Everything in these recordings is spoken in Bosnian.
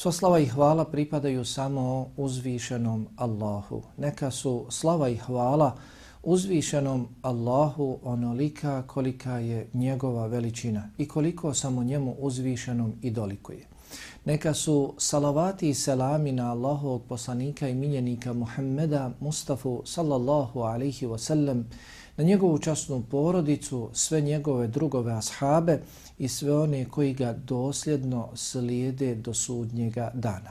Sva slava i hvala pripadaju samo uzvišenom Allahu. Neka su slava i hvala uzvišenom Allahu onolika kolika je njegova veličina i koliko samo njemu uzvišenom i dolikuje. Neka su salavati i selami na Allahovog poslanika i miljenika Muhammeda Mustafa sallallahu alaihi wasallam na njegovu časnu porodicu, sve njegove drugove ashabe i sve one koji ga dosljedno slijede do sudnjega dana.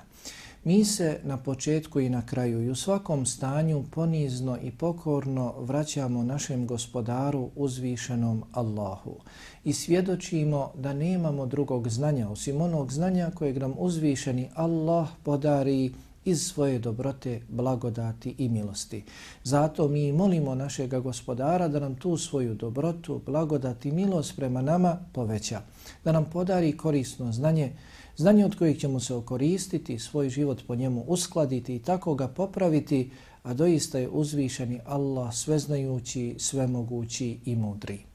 Mi se na početku i na kraju i u svakom stanju ponizno i pokorno vraćamo našem gospodaru uzvišenom Allahu i svjedočimo da nemamo drugog znanja osim onog znanja kojeg nam uzvišeni Allah podari iz svoje dobrote, blagodati i milosti. Zato mi molimo našega gospodara da nam tu svoju dobrotu, blagodati i milost prema nama poveća. Da nam podari korisno znanje, znanje od kojeg ćemo se okoristiti, svoj život po njemu uskladiti i tako ga popraviti, a doista je uzvišeni Allah sveznajući, svemogući i mudri.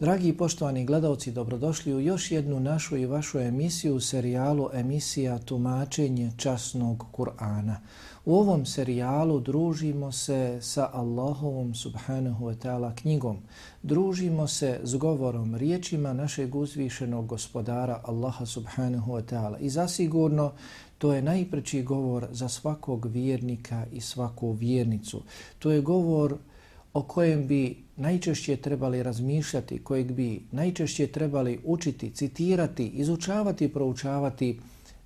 Dragi i poštovani gledalci, dobrodošli u još jednu našu i vašu emisiju u serijalu emisija Tumačenje časnog Kur'ana. U ovom serijalu družimo se sa Allahovom subhanahu wa ta'ala knjigom. Družimo se s govorom, riječima našeg uzvišenog gospodara Allaha subhanahu wa ta'ala. I zasigurno to je najpreći govor za svakog vjernika i svaku vjernicu. To je govor o kojem bi najčešće trebali razmišljati, kojeg bi najčešće trebali učiti, citirati, izučavati i proučavati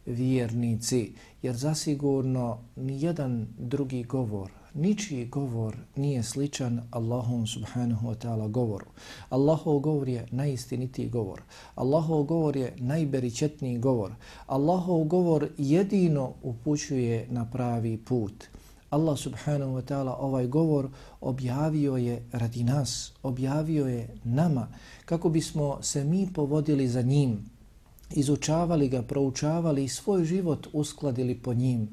vjernici. Jer zasigurno nijedan drugi govor, ničiji govor nije sličan Allahom subhanahu wa ta'ala govoru. Allahov govor je najistinitiji govor. Allahov govor je najberičetniji govor. Allahov govor jedino upućuje na pravi put. Allah subhanahu wa ta'ala ovaj govor objavio je radi nas, objavio je nama kako bismo se mi povodili za njim, izučavali ga, proučavali i svoj život uskladili po njim.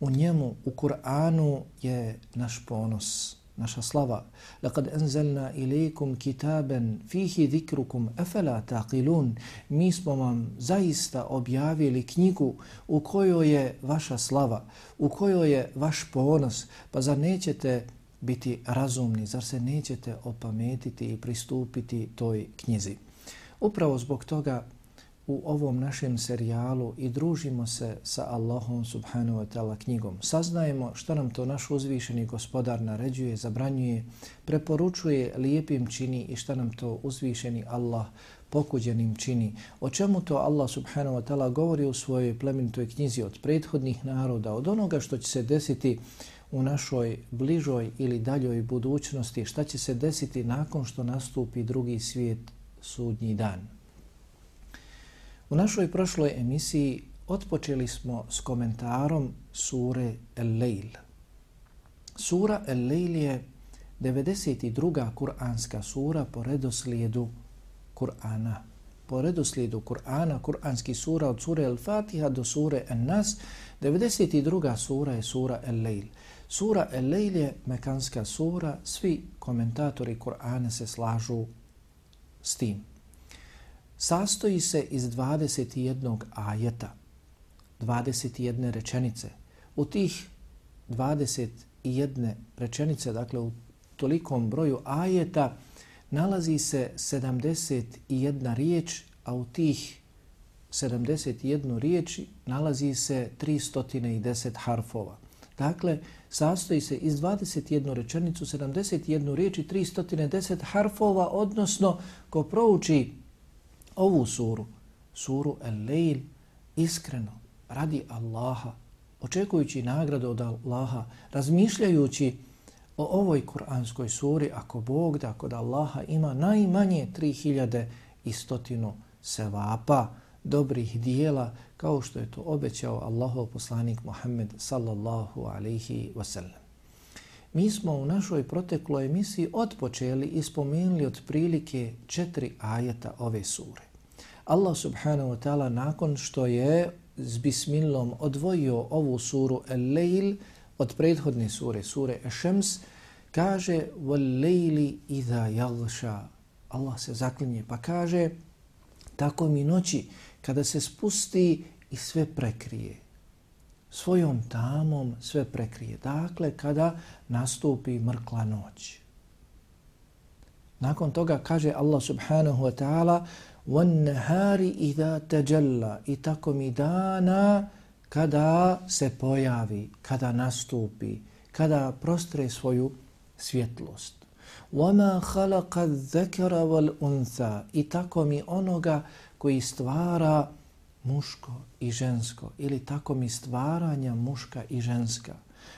U njemu, u Kur'anu je naš ponos naša slava. Laqad anzalna ilaykum kitaban fihi dhikrukum afala taqilun. Mi smo vam zaista objavili knjigu u kojoj je vaša slava, u kojoj je vaš ponos, pa zar nećete biti razumni, zar se nećete opametiti i pristupiti toj knjizi. Upravo zbog toga u ovom našem serijalu i družimo se sa Allahom subhanahu wa ta'ala knjigom. Saznajemo što nam to naš uzvišeni gospodar naređuje, zabranjuje, preporučuje, lijepim čini i što nam to uzvišeni Allah pokuđenim čini. O čemu to Allah subhanahu wa ta'ala govori u svojoj plemenitoj knjizi od prethodnih naroda, od onoga što će se desiti u našoj bližoj ili daljoj budućnosti, šta će se desiti nakon što nastupi drugi svijet sudnji dan. U našoj prošloj emisiji otpočeli smo s komentarom sure El-Leil. Sura El-Leil je 92. kuranska sura po redoslijedu Kur'ana. Po redoslijedu Kur'ana, kuranski sura od sure El-Fatiha do sure En-Nas, 92. sura je sura El-Leil. Sura El-Lejl je mekanska sura, svi komentatori Kur'ana se slažu s tim. Sastoji se iz 21 ajeta, 21 rečenice. U tih 21 rečenice, dakle u tolikom broju ajeta, nalazi se 71 riječ, a u tih 71 riječi nalazi se 310 harfova. Dakle, sastoji se iz 21 rečenicu, 71 riječi, 310 harfova, odnosno ko prouči ovu suru, suru El-Leil, iskreno, radi Allaha, očekujući nagradu od Allaha, razmišljajući o ovoj kuranskoj suri, ako Bog da kod Allaha ima najmanje 3100 sevapa, dobrih dijela, kao što je to obećao Allahov poslanik Muhammed sallallahu alaihi wasallam. Mi smo u našoj protekloj emisiji odpočeli i spomenuli od prilike četiri ajeta ove sure. Allah subhanahu wa ta'ala nakon što je s bismillom odvojio ovu suru El-Leil od prethodne sure, sure Ešems, kaže وَالْلَيْلِ إِذَا يَغْشَى Allah se zaklinje pa kaže tako mi noći kada se spusti i sve prekrije. Svojom tamom sve prekrije. Dakle, kada nastupi mrkla noć. Nakon toga kaže Allah subhanahu wa ta'ala وَالنَّهَارِ إِذَا تَجَلَّ I tako mi dana kada se pojavi, kada nastupi, kada prostre svoju svjetlost. وَمَا خَلَقَ الذَّكَرَ وَالْأُنْثَى I tako mi onoga koji stvara muško i žensko ili tako mi stvaranja muška i ženska.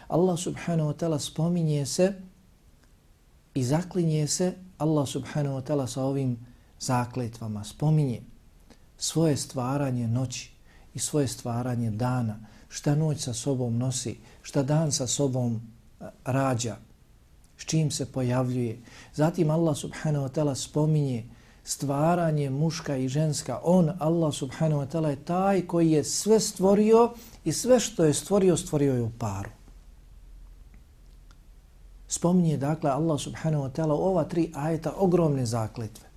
Allah subhanahu wa ta'ala spominje se i zaklinje se Allah subhanahu wa ta'ala sa ovim zakletvama. Spominje svoje stvaranje noći i svoje stvaranje dana. Šta noć sa sobom nosi, šta dan sa sobom rađa, s čim se pojavljuje. Zatim Allah subhanahu wa ta'ala spominje stvaranje muška i ženska. On, Allah subhanahu wa ta'ala, je taj koji je sve stvorio i sve što je stvorio, stvorio je u paru. Spominje, dakle, Allah subhanahu wa ta'ala ova tri ajeta ogromne zakletve.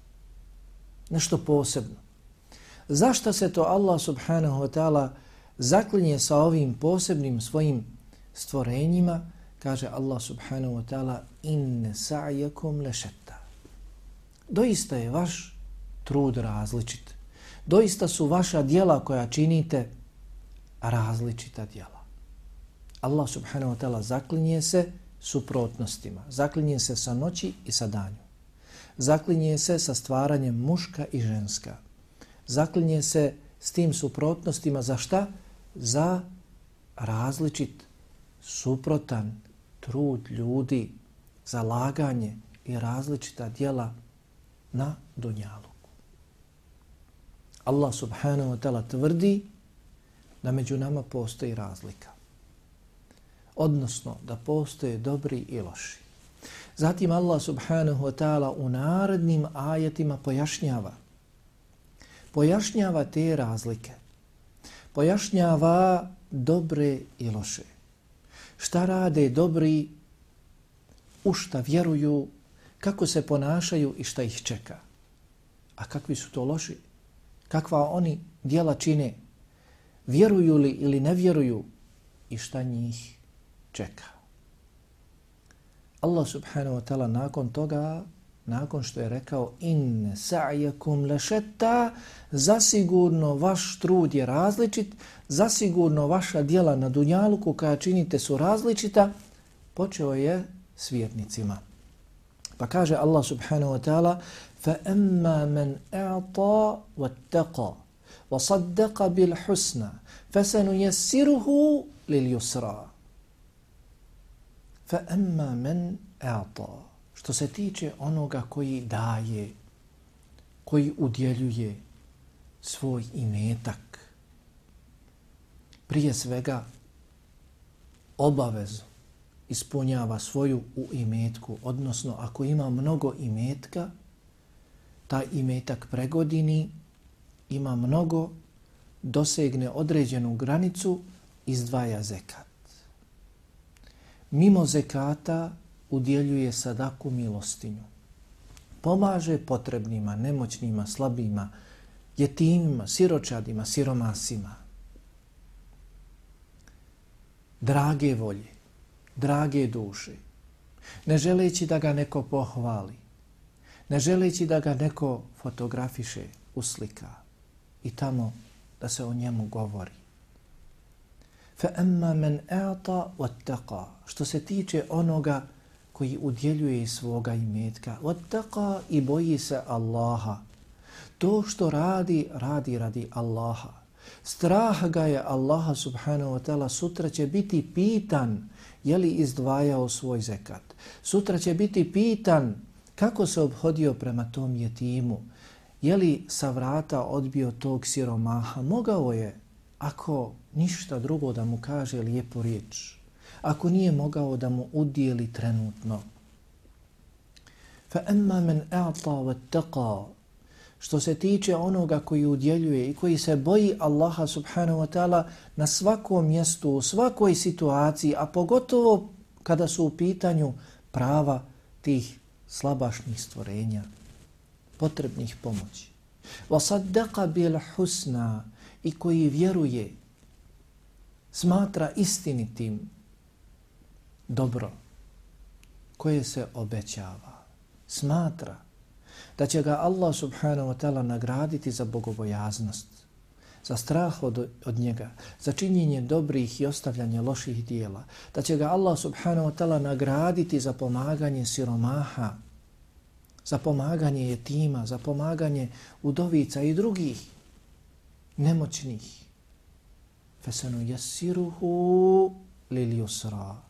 Nešto posebno. Zašto se to Allah subhanahu wa ta'ala zaklinje sa ovim posebnim svojim stvorenjima? Kaže Allah subhanahu wa ta'ala inne sa'yakum lešetta doista je vaš trud različit. Doista su vaša dijela koja činite različita dijela. Allah subhanahu wa ta'ala zaklinje se suprotnostima. Zaklinje se sa noći i sa danju. Zaklinje se sa stvaranjem muška i ženska. Zaklinje se s tim suprotnostima za šta? Za različit, suprotan trud ljudi, zalaganje i različita dijela na dunjaluku. Allah subhanahu wa ta'ala tvrdi da među nama postoji razlika. Odnosno da postoje dobri i loši. Zatim Allah subhanahu wa ta'ala u narednim ajetima pojašnjava. Pojašnjava te razlike. Pojašnjava dobre i loše. Šta rade dobri, u šta vjeruju, kako se ponašaju i šta ih čeka. A kakvi su to loši? Kakva oni dijela čine? Vjeruju li ili ne vjeruju? I šta njih čeka? Allah subhanahu wa ta'ala nakon toga, nakon što je rekao in sa'yakum lashetta, zasigurno vaš trud je različit, zasigurno vaša djela na dunjaluku koja činite su različita, počeo je s vjernicima. Pa kaže Allah subhanahu wa ta'ala فَأَمَّا مَنْ اَعْطَى وَاتَّقَى وَصَدَّقَ بِالْحُسْنَ فَسَنُيَسِّرُهُ لِلْيُسْرَى فَأَمَّا مَنْ اَعْطَى Što se tiče onoga koji daje, koji udjeljuje svoj imetak, prije svega obavezu, ispunjava svoju u imetku, odnosno ako ima mnogo imetka, taj imetak pregodini, ima mnogo, dosegne određenu granicu, izdvaja zekat. mimo zekata udjeljuje sadaku milostinju. Pomaže potrebnima, nemoćnima, slabima, jetimima, siročadima, siromasima. Drage volje, drage duše, ne želeći da ga neko pohvali, ne želeći da ga neko fotografiše, uslika i tamo da se o njemu govori. Fa amma man a'ta wattaqa, što se tiče onoga koji udjeljuje svoga imetka, wattaqa i boji se Allaha. To što radi, radi radi Allaha. Strah ga je Allaha subhanahu wa ta'ala sutra će biti pitan je li izdvajao svoj zekat. Sutra će biti pitan kako se obhodio prema tom jetimu. Je li sa vrata odbio tog siromaha? Mogao je, ako ništa drugo da mu kaže lijepo riječ. Ako nije mogao da mu udijeli trenutno. Fa emma men a'ta wa što se tiče onoga koji udjeljuje i koji se boji Allaha subhanahu wa ta'ala na svakom mjestu, u svakoj situaciji, a pogotovo kada su u pitanju prava tih slabašnih stvorenja, potrebnih pomoći. وَصَدَّقَ بِالْحُسْنَا i koji vjeruje, smatra istinitim dobro koje se obećava, smatra da će ga Allah subhanahu wa ta'ala nagraditi za bogobojaznost, za strah od, od njega, za činjenje dobrih i ostavljanje loših dijela, da će ga Allah subhanahu wa ta'ala nagraditi za pomaganje siromaha, za pomaganje jetima, za pomaganje udovica i drugih nemoćnih. Fesanu jesiruhu lil yusra.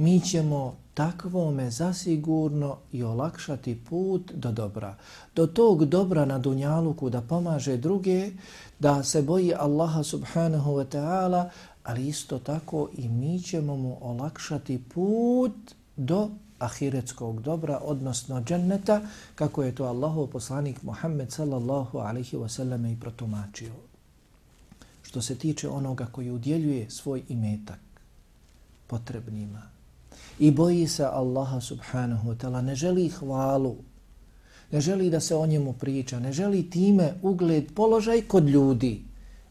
Mi ćemo takvome zasigurno i olakšati put do dobra. Do tog dobra na dunjaluku da pomaže druge, da se boji Allaha subhanahu wa ta'ala, ali isto tako i mi ćemo mu olakšati put do ahiretskog dobra, odnosno dženneta, kako je to Allahov poslanik Muhammed sallallahu alaihi wa sallam i protumačio. Što se tiče onoga koji udjeljuje svoj imetak potrebnima, i boji se Allaha subhanahu wa ta'ala, ne želi hvalu, ne želi da se o njemu priča, ne želi time ugled položaj kod ljudi,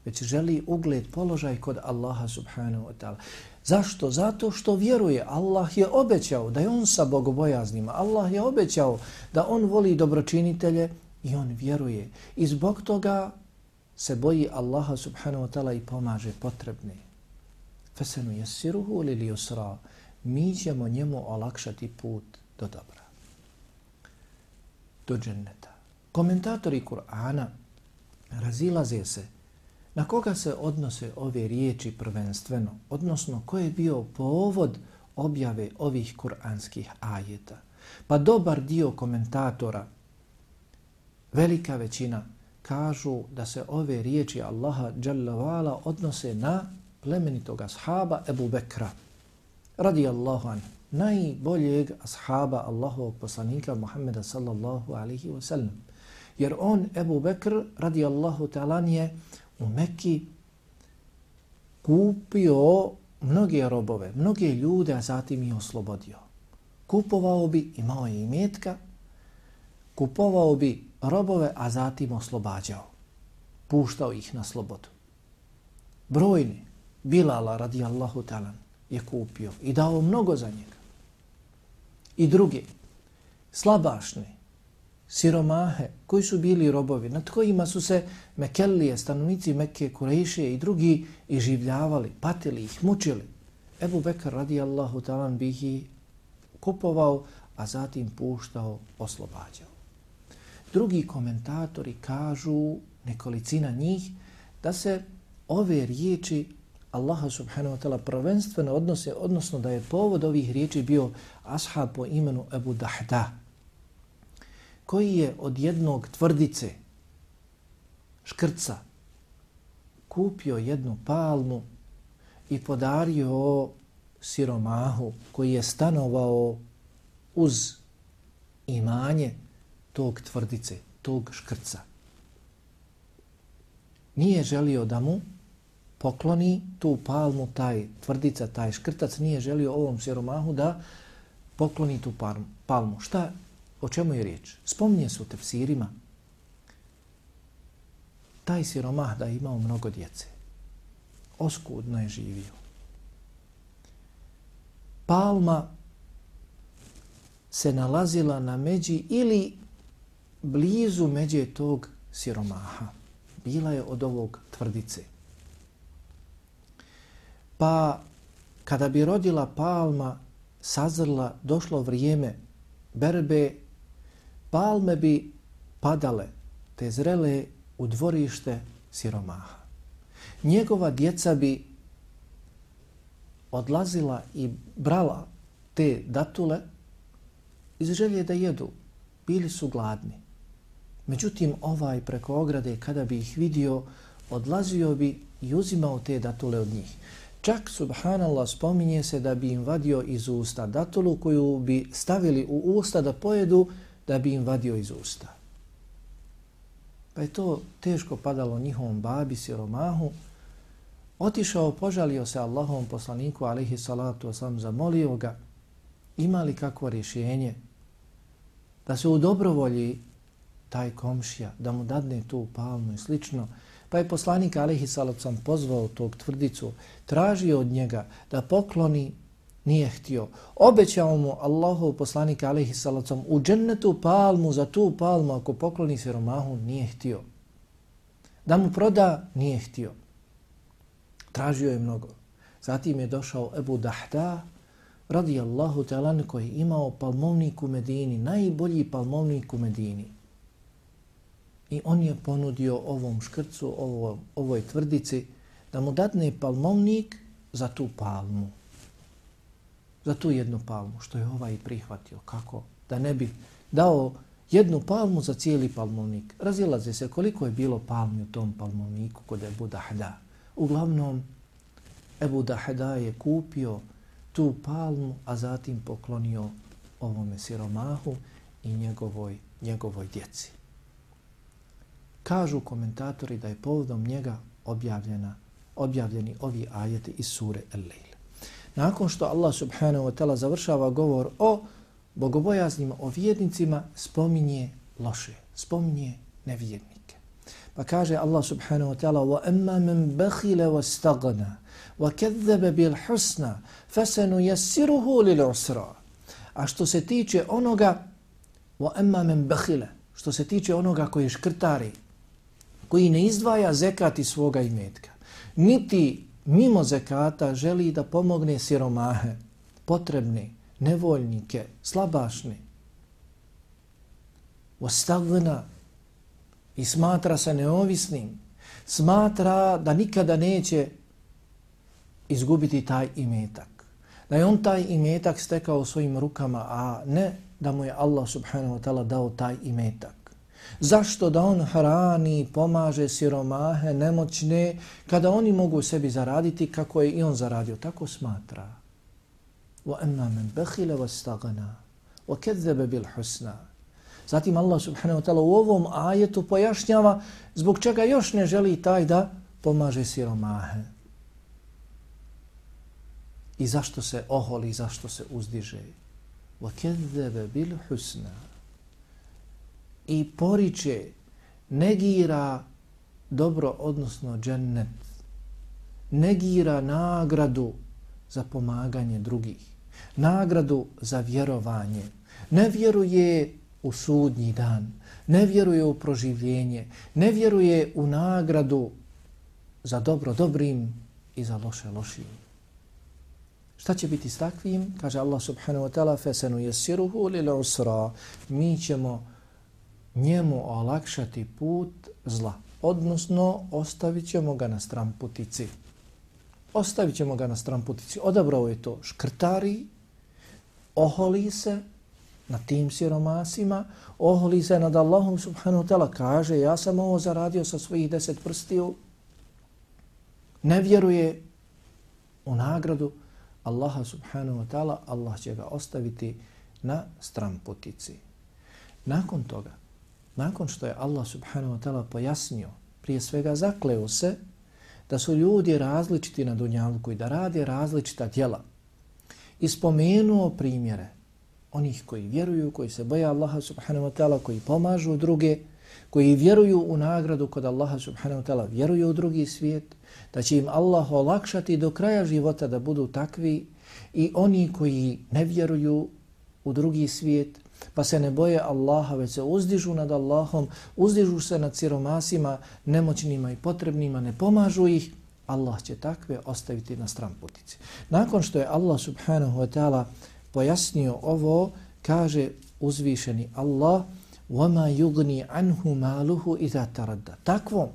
već želi ugled položaj kod Allaha subhanahu wa ta'ala. Zašto? Zato što vjeruje. Allah je obećao da je on sa bogobojaznima. Allah je obećao da on voli dobročinitelje i on vjeruje. I zbog toga se boji Allaha subhanahu wa ta'ala i pomaže potrebne. Fesenu jesiruhu li li usra mi ćemo njemu olakšati put do dobra. Do dženneta. Komentatori Kur'ana razilaze se na koga se odnose ove riječi prvenstveno, odnosno ko je bio povod objave ovih kuranskih ajeta. Pa dobar dio komentatora, velika većina, kažu da se ove riječi Allaha odnose na plemenitog ashaba Ebu Bekra, radijallahu an, najboljeg ashaba Allahovog poslanika Muhammeda sallallahu alaihi wa sallam. Jer on, Ebu Bekr, radijallahu ta'ala, je u Mekki kupio mnoge robove, mnoge ljude, a zatim ih oslobodio. Kupovao bi, imao je imetka, kupovao bi robove, a zatim oslobađao. Puštao ih na slobodu. Brojni, Bilala radijallahu ta'ala, je kupio i dao mnogo za njega. I drugi, slabašni, siromahe, koji su bili robovi, nad kojima su se Mekelije, stanovnici Mekke, Kurejše i drugi iživljavali, patili ih, mučili. Ebu Bekar radijallahu talan bih ih kupovao, a zatim puštao, oslobađao. Drugi komentatori kažu, nekolicina njih, da se ove riječi Allaha subhanahu wa ta'ala prvenstveno odnose, odnosno da je povod ovih riječi bio ashab po imenu Ebu Dahda, koji je od jednog tvrdice, škrca, kupio jednu palmu i podario siromahu koji je stanovao uz imanje tog tvrdice, tog škrca. Nije želio da mu pokloni tu palmu, taj tvrdica, taj škrtac nije želio ovom siromahu da pokloni tu palmu. Šta, o čemu je riječ? Spominje se u tefsirima taj siromah da je imao mnogo djece. Oskudno je živio. Palma se nalazila na međi ili blizu međe tog siromaha. Bila je od ovog tvrdice. Pa kada bi rodila palma, sazrla, došlo vrijeme berbe, palme bi padale, te zrele u dvorište siromaha. Njegova djeca bi odlazila i brala te datule iz želje da jedu. Bili su gladni. Međutim, ovaj preko ograde, kada bi ih vidio, odlazio bi i uzimao te datule od njih. Čak, subhanallah, spominje se da bi im vadio iz usta datulu koju bi stavili u usta da pojedu, da bi im vadio iz usta. Pa je to teško padalo njihovom babi, siromahu. Otišao, požalio se Allahom poslaniku, alihi salatu wasalam, zamolio ga, ima li kakvo rješenje da se u dobrovolji taj komšija, da mu dadne tu palmu i slično, Pa je poslanik Alihi Salopsan pozvao tog tvrdicu, tražio od njega da pokloni, nije htio. Obećao mu Allahov poslanik alaihi Salacom u džennetu palmu za tu palmu ako pokloni siromahu, nije htio. Da mu proda, nije htio. Tražio je mnogo. Zatim je došao Ebu Dahda, radijallahu talan, koji je imao palmovnik u Medini, najbolji palmovnik u Medini. I on je ponudio ovom škrcu, ovo, ovoj tvrdici, da mu dadne palmovnik za tu palmu. Za tu jednu palmu, što je ovaj prihvatio. Kako? Da ne bi dao jednu palmu za cijeli palmovnik. Razilaze se koliko je bilo palmi u tom palmovniku kod Ebu Dahda. Uglavnom, Ebu Dahda je kupio tu palmu, a zatim poklonio ovome siromahu i njegovoj, njegovoj djeci kažu komentatori da je povodom njega objavljena, objavljeni ovi ajeti iz sure El-Lejl. Nakon što Allah subhanahu wa ta'ala završava govor o bogobojaznim, o vjednicima, spominje loše, spominje nevjednike. Pa kaže Allah subhanahu wa ta'ala وَأَمَّا مَنْ بَخِلَ وَاسْتَغْنَا وَكَذَّبَ بِالْحُسْنَا فَسَنُ يَسِّرُهُ لِلْعُسْرَا A što se tiče onoga وَأَمَّا مَنْ بَخِلَ Što se tiče onoga koji je škrtari, koji ne izdvaja zekat iz svoga imetka, niti mimo zekata želi da pomogne siromahe, potrebne, nevoljnike, slabašne, ostavljena i smatra se neovisnim, smatra da nikada neće izgubiti taj imetak. Da je on taj imetak stekao svojim rukama, a ne da mu je Allah subhanahu wa ta'ala dao taj imetak. Zašto da on hrani, pomaže siromahe, nemoćne, kada oni mogu sebi zaraditi kako je i on zaradio? Tako smatra. وَأَمَّا مَنْ بَخِلَ وَاسْتَغَنَا وَكَذَّبَ بِالْحُسْنَا Zatim Allah subhanahu wa ta'ala u ovom ajetu pojašnjava zbog čega još ne želi taj da pomaže siromahe. I zašto se oholi, zašto se uzdiže. وَكَذَّبَ بِالْحُسْنَا i poriče, negira dobro, odnosno džennet, negira nagradu za pomaganje drugih, nagradu za vjerovanje, ne vjeruje u sudnji dan, ne vjeruje u proživljenje, ne vjeruje u nagradu za dobro dobrim i za loše lošim. Šta će biti s takvim? Kaže Allah subhanahu wa ta'ala fesenu jesiruhu lil usra. Mi ćemo njemu olakšati put zla. Odnosno, ostavit ćemo ga na stramputici. Ostavit ćemo ga na stramputici. Odabrao je to škrtari, oholi se na tim siromasima, oholi se nad Allahom subhanahu tela, kaže ja sam ovo zaradio sa svojih deset prstiju, ne vjeruje u nagradu Allaha subhanahu wa ta'ala, Allah će ga ostaviti na stramputici. Nakon toga, nakon što je Allah subhanahu wa ta'ala pojasnio, prije svega zakleo se da su ljudi različiti na dunjalku i da rade različita djela. I spomenuo primjere onih koji vjeruju, koji se boja Allaha subhanahu wa ta'ala, koji pomažu druge, koji vjeruju u nagradu kod Allaha subhanahu wa ta'ala, vjeruju u drugi svijet, da će im Allah olakšati do kraja života da budu takvi i oni koji ne vjeruju u drugi svijet, pa se ne boje Allaha, već se uzdižu nad Allahom, uzdižu se nad siromasima, nemoćnima i potrebnima, ne pomažu ih, Allah će takve ostaviti na stran putici. Nakon što je Allah subhanahu wa ta'ala pojasnio ovo, kaže uzvišeni Allah, وَمَا يُغْنِي عَنْهُ مَالُهُ إِذَا تَرَدَّ Takvom,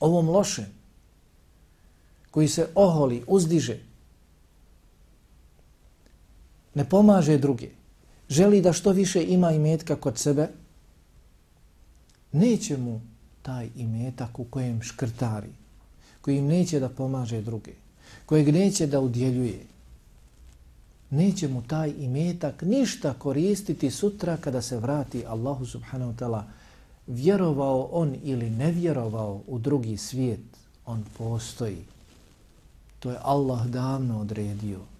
ovom lošem, koji se oholi, uzdiže, ne pomaže druge, želi da što više ima imetka kod sebe, neće mu taj imetak u kojem škrtari, kojim neće da pomaže druge, kojeg neće da udjeljuje, neće mu taj imetak ništa koristiti sutra kada se vrati Allahu subhanahu wa ta'ala vjerovao on ili ne vjerovao u drugi svijet, on postoji. To je Allah davno odredio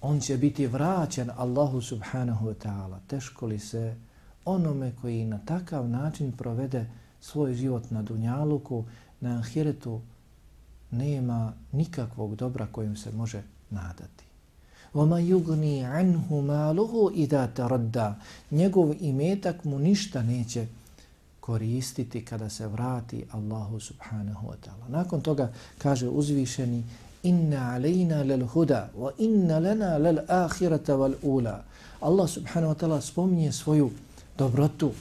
On će biti vraćan Allahu subhanahu wa ta'ala. Teško li se onome koji na takav način provede svoj život na dunjaluku, na ahiretu, nema nikakvog dobra kojim se može nadati. وَمَا يُغْنِي عَنْهُ مَالُهُ إِذَا تَرَدَّا Njegov imetak mu ništa neće koristiti kada se vrati Allahu subhanahu wa ta'ala. Nakon toga kaže uzvišeni inna alejna lel huda wa inna lana lel ahirata wal ula. Allah subhanahu wa ta'ala spominje svoju dobrotu,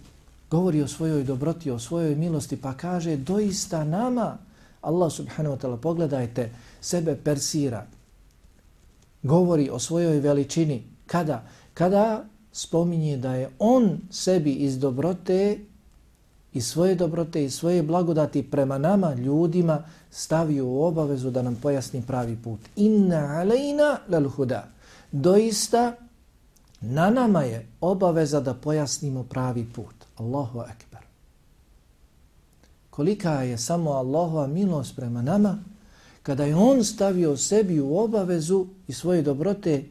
govori o svojoj dobroti, o svojoj milosti, pa kaže doista nama, Allah subhanahu wa ta'ala, pogledajte, sebe persira, govori o svojoj veličini. Kada? Kada spominje da je on sebi iz dobrote i svoje dobrote i svoje blagodati prema nama, ljudima, stavio u obavezu da nam pojasni pravi put. Inna alejna lal huda. Doista, na nama je obaveza da pojasnimo pravi put. Allahu akbar. Kolika je samo Allahova milost prema nama, kada je on stavio sebi u obavezu i svoje dobrote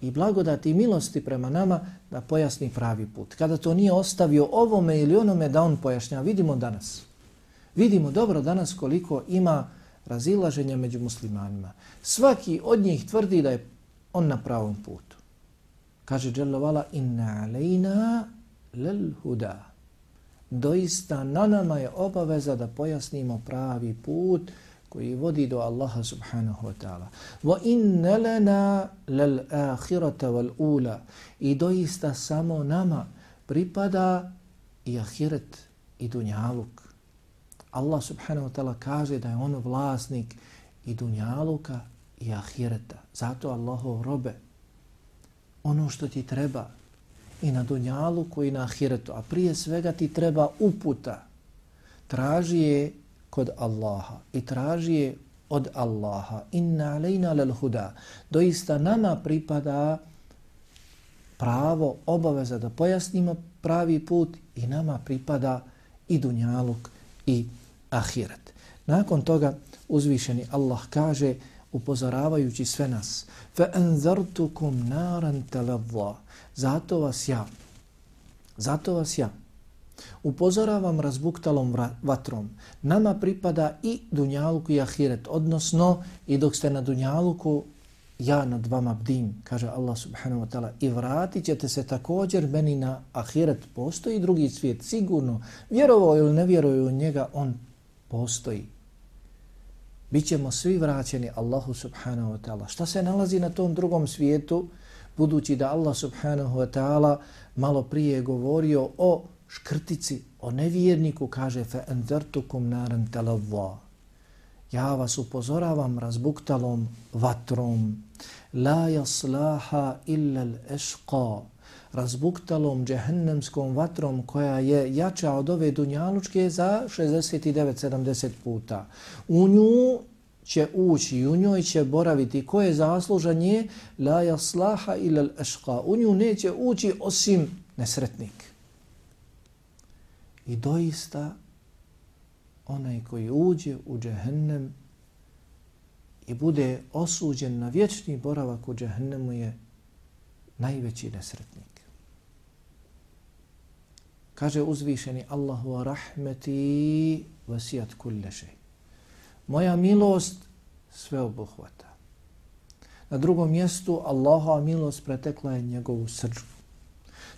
i blagodati i milosti prema nama da pojasni pravi put. Kada to nije ostavio ovome ili onome da on pojašnja, vidimo danas. Vidimo dobro danas koliko ima razilaženja među muslimanima. Svaki od njih tvrdi da je on na pravom putu. Kaže Đelovala, inna alejna lel huda. Doista na nama je obaveza da pojasnimo pravi put koji vodi do Allaha subhanahu wa ta'ala. Wa inna lana lal ahirata wal ula. I doista samo nama pripada i ahiret i dunjaluk. Allah subhanahu wa ta'ala kaže da je on vlasnik i dunjaluka i ahireta. Zato Allahov robe ono što ti treba i na dunjaluku i na ahiretu, a prije svega ti treba uputa. Traži je kod Allaha i traži je od Allaha. Inna alejna lel huda. Doista nama pripada pravo, obaveza da pojasnimo pravi put i nama pripada i dunjaluk i ahiret. Nakon toga uzvišeni Allah kaže upozoravajući sve nas fa anzartukum naran zato vas ja zato vas ja upozoravam razbuktalom vatrom. Nama pripada i dunjaluku i ahiret, odnosno i dok ste na dunjaluku, ja nad vama bdim, kaže Allah subhanahu wa ta'ala, i vratit ćete se također meni na ahiret. Postoji drugi svijet, sigurno. Vjerovao ili ne vjeruju u njega, on postoji. Bićemo svi vraćeni Allahu subhanahu wa ta'ala. Šta se nalazi na tom drugom svijetu, budući da Allah subhanahu wa ta'ala malo prije govorio o škrtici o nevjerniku kaže fe endertukum naran telavva. Ja vas upozoravam razbuktalom vatrom. La jaslaha illa l'ešqa. Razbuktalom džehennemskom vatrom koja je jača od ove dunjalučke za 69-70 puta. U nju će ući, u njoj će boraviti. Ko je zaslužan je? La jaslaha illa l'ešqa. U nju neće ući osim nesretnik. I doista onaj koji uđe u džehennem i bude osuđen na vječni boravak u džehennemu je najveći nesretnik. Kaže uzvišeni Allahu rahmeti vasijat kulle še. Moja milost sve obuhvata. Na drugom mjestu Allahova milost pretekla je njegovu srđbu.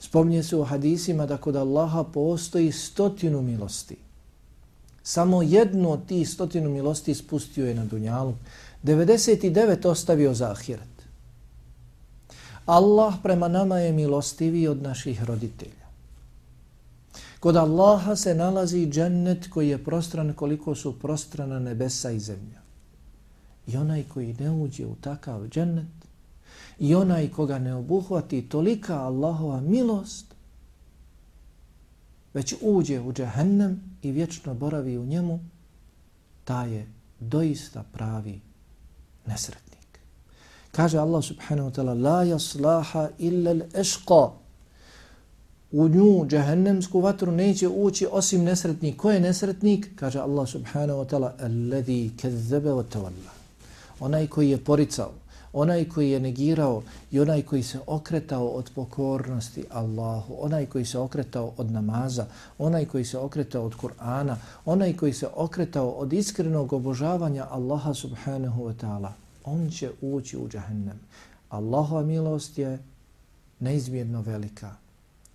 Spomnije se u hadisima da kod Allaha postoji stotinu milosti. Samo jednu od tih stotinu milosti spustio je na dunjalu. 99 ostavio za ahiret. Allah prema nama je milostiviji od naših roditelja. Kod Allaha se nalazi džennet koji je prostran koliko su prostrana nebesa i zemlja. I onaj koji ne uđe u takav džennet i onaj koga ne obuhvati tolika Allahova milost, već uđe u džehennem i vječno boravi u njemu, ta je doista pravi nesretnik. Kaže Allah subhanahu wa ta'ala, la yaslaha illa al-ešqa. U nju, džahennemsku vatru, neće ući osim nesretnik. Ko je nesretnik? Kaže Allah subhanahu wa ta'ala, alladhi kazzaba wa tawalla onaj koji je poricao, onaj koji je negirao i onaj koji se okretao od pokornosti Allahu, onaj koji se okretao od namaza, onaj koji se okretao od Kur'ana, onaj koji se okretao od iskrenog obožavanja Allaha subhanahu wa ta'ala, on će ući u džahennem. Allahova milost je neizmjerno velika,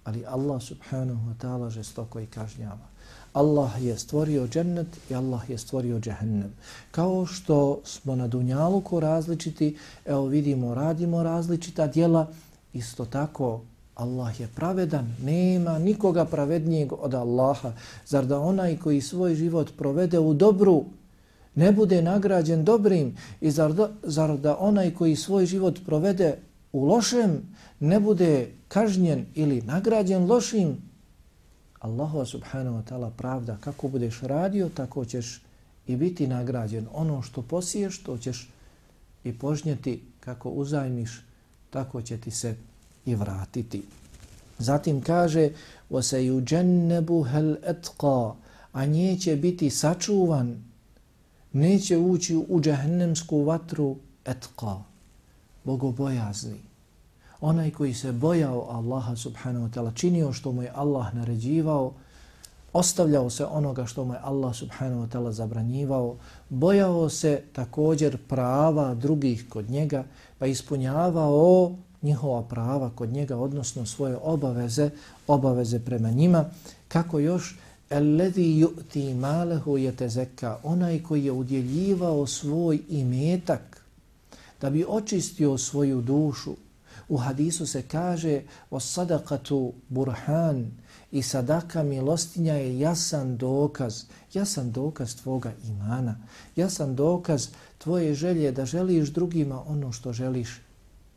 ali Allah subhanahu wa ta'ala žestoko i kažnjava. Allah je stvorio džennet i Allah je stvorio džehennem. Kao što smo na Dunjaluku različiti, evo vidimo, radimo različita djela, isto tako Allah je pravedan, nema nikoga pravednijeg od Allaha. Zar da onaj koji svoj život provede u dobru, ne bude nagrađen dobrim i zar da, zar da onaj koji svoj život provede u lošem, ne bude kažnjen ili nagrađen lošim, Allahu subhanahu wa ta'ala pravda kako budeš radio, tako ćeš i biti nagrađen. Ono što posiješ, to ćeš i požnjeti kako uzajmiš, tako će ti se i vratiti. Zatim kaže وَسَيُجَنَّبُ هَلْ اَتْقَى A neće biti sačuvan, neće ući u džahnemsku vatru etqa, bogobojazni onaj koji se bojao Allaha subhanahu wa ta'ala, činio što mu je Allah naređivao, ostavljao se onoga što mu je Allah subhanahu wa ta'ala zabranjivao, bojao se također prava drugih kod njega, pa ispunjavao njihova prava kod njega, odnosno svoje obaveze, obaveze prema njima, kako još? Alladhi yu'ti malahu yatazakka. Onaj koji je udjeljivao svoj imetak da bi očistio svoju dušu U hadisu se kaže o sadakatu burhan i sadaka milostinja je jasan dokaz, jasan dokaz tvoga imana, jasan dokaz tvoje želje da želiš drugima ono što želiš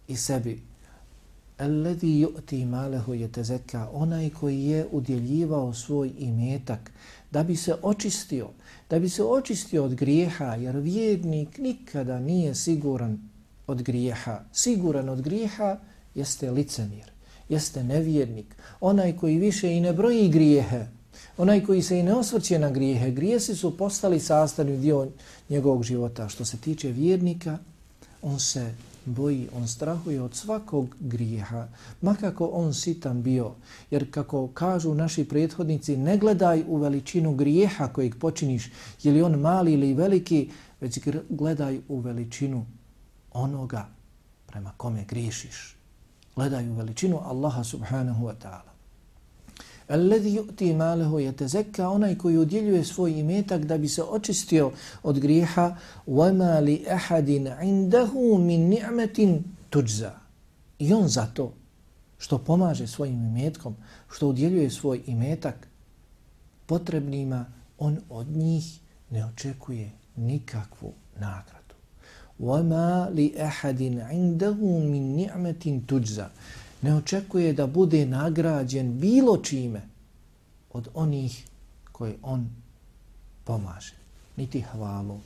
i sebi. Alladhi yu'ti malahu yatazakka onaj koji je udjeljivao svoj imetak da bi se očistio, da bi se očistio od grijeha, jer vjernik nikada nije siguran od grijeha. Siguran od grijeha jeste licemir, jeste nevjernik, onaj koji više i ne broji grijehe, onaj koji se i ne osvrće na grijehe. Grijesi su postali sastavni dio njegovog života. Što se tiče vjernika, on se boji, on strahuje od svakog grijeha, makako on sitan bio. Jer kako kažu naši prethodnici, ne gledaj u veličinu grijeha kojeg počiniš, je li on mali ili veliki, već gledaj u veličinu onoga prema kome griješiš. Gledaju veličinu Allaha subhanahu wa ta'ala. Alladhi yu'ti malahu yatazakka onaj koji udjeljuje svoj imetak da bi se očistio od grijeha wa ma li ahadin 'indahu min ni'matin tujza. I on zato što pomaže svojim imetkom, što udjeljuje svoj imetak potrebnima, on od njih ne očekuje nikakvu nagradu. وَمَا لِأَحَدٍ عِنْدَهُ مِنْ نِعْمَةٍ تُجْزَ Ne očekuje da bude nagrađen bilo čime od onih koje on pomaže. Niti hvalu.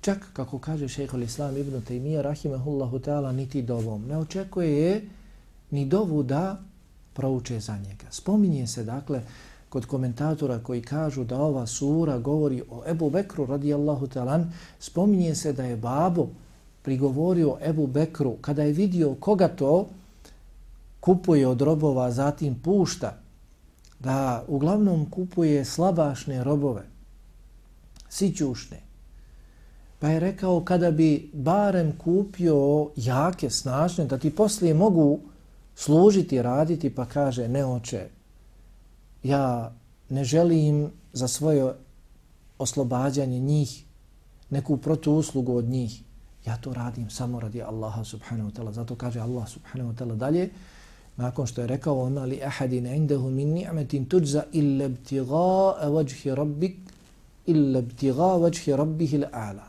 Čak, kako kaže šehol Islam ibn Taymiyyah, rahimahullahu ta'ala, niti dovom. Ne očekuje je ni dovu da prouče za njega. Spominje se, dakle, kod komentatora koji kažu da ova sura govori o Ebu Bekru radijallahu talan, spominje se da je babo prigovorio Ebu Bekru kada je vidio koga to kupuje od robova, zatim pušta, da uglavnom kupuje slabašne robove, sićušne. Pa je rekao kada bi barem kupio jake, snažne, da ti poslije mogu služiti, raditi, pa kaže ne oče, ja ne želim za svoje oslobađanje njih neku protuuslugu od njih. Ja to radim samo radi Allaha subhanahu wa ta'ala. Zato kaže Allah subhanahu wa ta'ala dalje, nakon što je rekao ona li ahadin indahu min ni'metin tuđza illa ibtigaa vajhi rabbik illa ibtigaa vajhi rabbihil a'la.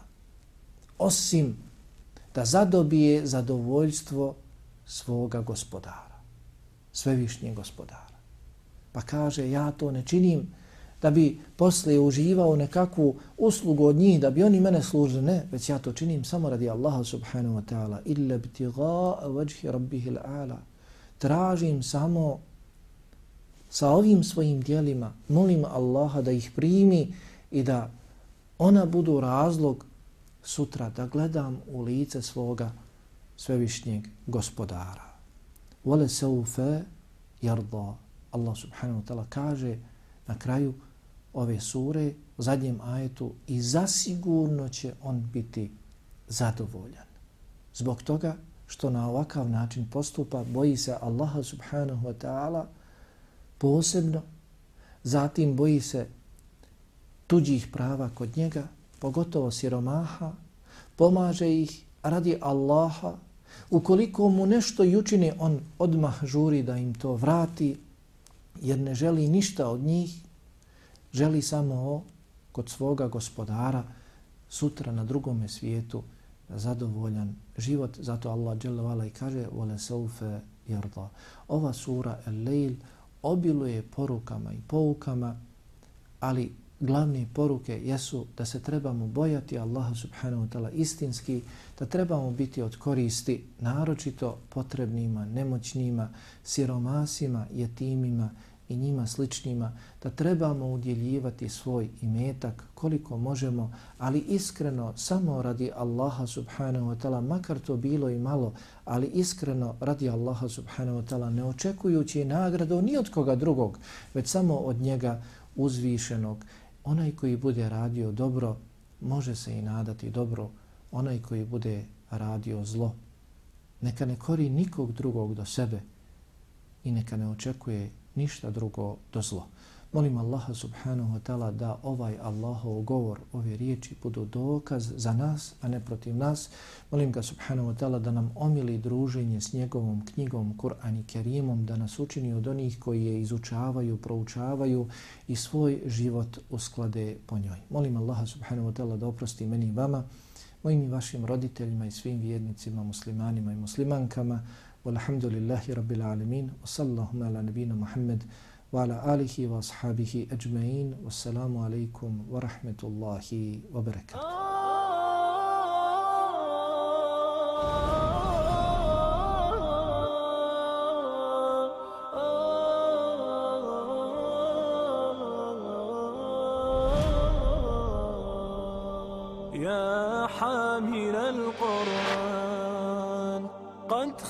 Osim da zadobije zadovoljstvo svoga gospodara, svevišnjeg gospodara. Pa kaže, ja to ne činim da bi posle uživao nekakvu uslugu od njih, da bi oni mene služili. Ne, već ja to činim samo radi Allaha subhanahu wa ta'ala. Illa btiga vajhi rabbihil a'la. Tražim samo sa ovim svojim dijelima, molim Allaha da ih primi i da ona budu razlog sutra da gledam u lice svoga svevišnjeg gospodara. Vole seufe yarda Allah subhanahu wa ta'ala kaže na kraju ove sure, u zadnjem ajetu, i zasigurno će on biti zadovoljan. Zbog toga što na ovakav način postupa, boji se Allaha subhanahu wa ta'ala posebno, zatim boji se tuđih prava kod njega, pogotovo siromaha, pomaže ih radi Allaha, ukoliko mu nešto i učini, on odmah žuri da im to vrati, jer ne želi ništa od njih, želi samo kod svoga gospodara sutra na drugome svijetu zadovoljan život. Zato Allah dželle i kaže: "Wala sawfa yarda." Ova sura El-Leil obiluje porukama i poukama, ali glavne poruke jesu da se trebamo bojati Allaha subhanahu wa ta'ala istinski, da trebamo biti od koristi naročito potrebnima, nemoćnima, siromasima, jetimima, i njima sličnima, da trebamo udjeljivati svoj imetak koliko možemo, ali iskreno samo radi Allaha subhanahu wa ta'ala, makar to bilo i malo, ali iskreno radi Allaha subhanahu wa ta'ala, ne očekujući nagradu ni od koga drugog, već samo od njega uzvišenog. Onaj koji bude radio dobro, može se i nadati dobro. Onaj koji bude radio zlo, neka ne kori nikog drugog do sebe i neka ne očekuje ništa drugo do zlo. Molim Allaha subhanahu wa ta'ala da ovaj Allahov govor, ove riječi budu dokaz za nas, a ne protiv nas. Molim ga subhanahu wa ta'ala da nam omili druženje s njegovom knjigom Kur'an i Kerimom, da nas učini od onih koji je izučavaju, proučavaju i svoj život usklade po njoj. Molim Allaha subhanahu wa ta'ala da oprosti meni i vama, mojim i vašim roditeljima i svim vjernicima, muslimanima i muslimankama, والحمد لله رب العالمين وصلى اللهم على نبينا محمد وعلى آله وأصحابه أجمعين والسلام عليكم ورحمة الله وبركاته. يا حامل القرآن.